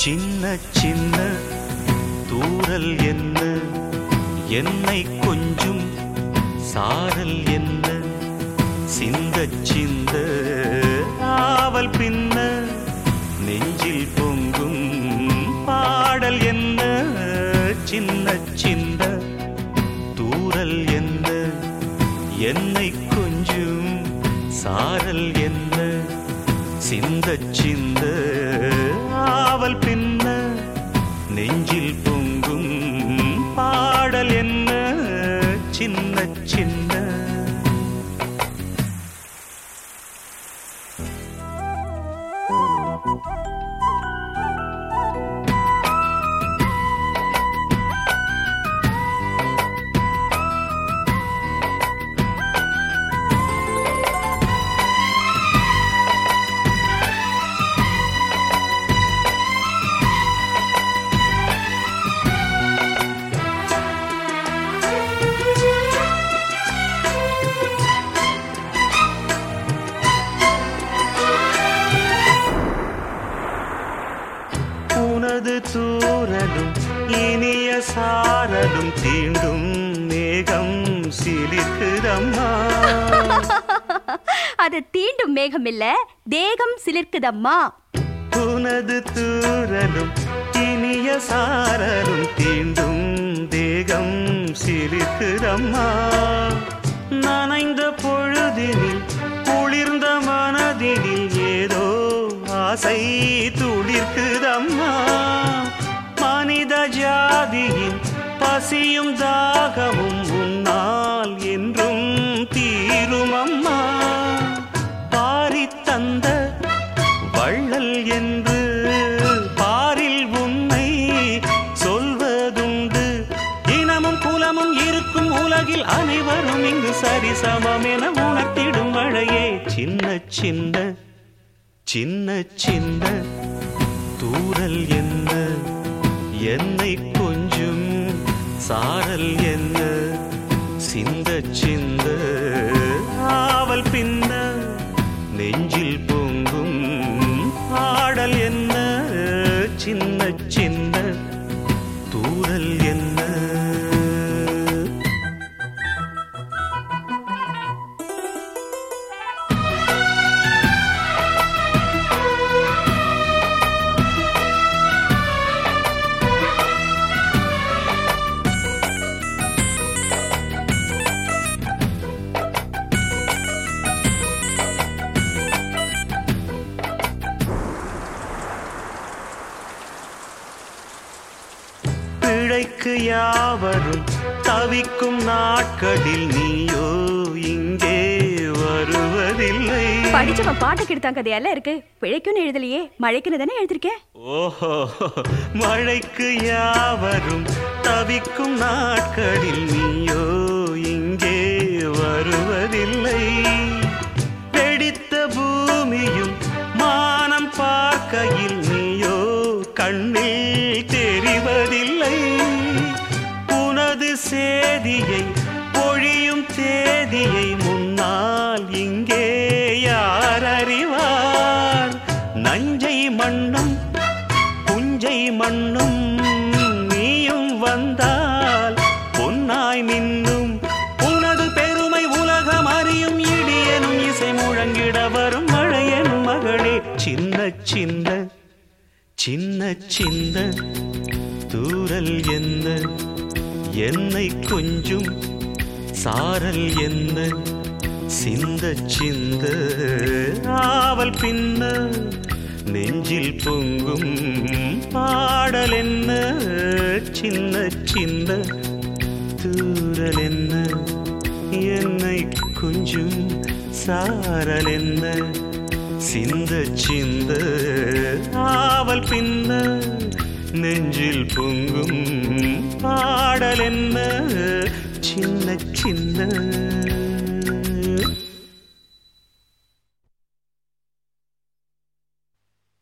சின்ன சின்ன தூரல் என்ன? என்னை கொஞ்சும் சாரல் என்ன? சிந்த சிந்த ஆவல் பின்ன நெஞ்சில் பொங்கும் பாடல் என்ன? சின்ன சின்ன தூரல் என்ன? என்னை கொஞ்சும் சாரல் என்ன? சிந்த சிந்த சின்ன சின்ன உனது தூரலும் இனிய சாரலும் தீண்டும் மேகம் சிலிக்குதம்மா அது தீண்டும் மேகம் இல்ல தேகம் சிலிர்க்குதம்மா. உனது தூரலும் இனிய சாரலும் தீண்டும் தேகம் சிலிக்குதம்மா நனைந்த பொழுதினில் குளிர்ந்த மனதினில் ஏதோ ஆசை துளிர்க்குதம்மா. மனித ஜாதியின் பசியும் தாகமும் உன்னால் என்றும் தீருமம்மா பாரி தந்த வள்ளல் என்று பாரில் உன்னை சொல்வதுண்டு. இனமும் குலமும் இருக்கும் உலகில் அனைவரும் இங்கு சரிசமம் என உணர்த்திடும் மழையே. சின்ன சின்ன சின்ன சின்ன தூரல் என்ன என்னை சாரல் என்ன? சிந்த சிந்த ஆவல் பின்ன நெஞ்சில் பொங்கும் ஆடல் என்ன? சின்ன பிழைக்கு யாவரும் தவிக்கும் நாட்களில் நீயோ இங்கே வருவதில்லை. படிச்சவன் பாட்டு கெடுத்தான் கதையெல்லாம் இருக்கு? பிழைக்குன்னு எழுதலையே மழைக்குன்னு தானே எழுதிருக்கேன் ஓஹோ மழைக்கு யாவரும் தவிக்கும் நாட்களில் நீயோ தேதியை பொழியும் தேதியை முன்னால் இங்கே யார் அறிவார்? நஞ்சை மண்ணும் புஞ்சை மண்ணும் நீயும் வந்தால் பொன்னாய் மின்னும். உனது பெருமை உலகம் அறியும் இடியனும் இசை முழங்கிட வரும் மழையனும் மகளே. சின்ன சின்ன சின்ன சின்ன தூரல் என்ன? என்னை கொஞ்சும் சாரல் என்ன? சிந்த சிந்த ஆவல் பின்ன நெஞ்சில் பொங்கும் பாடல் என்ன? சின்ன சின்ன தூரல் என்ன? என்னை கொஞ்சும் சாரல் என்ன? சிந்த சிந்த ஆவல் பின்ன நெஞ்சில் பொங்கும் பாடல் என்ன சின்ன சின்ன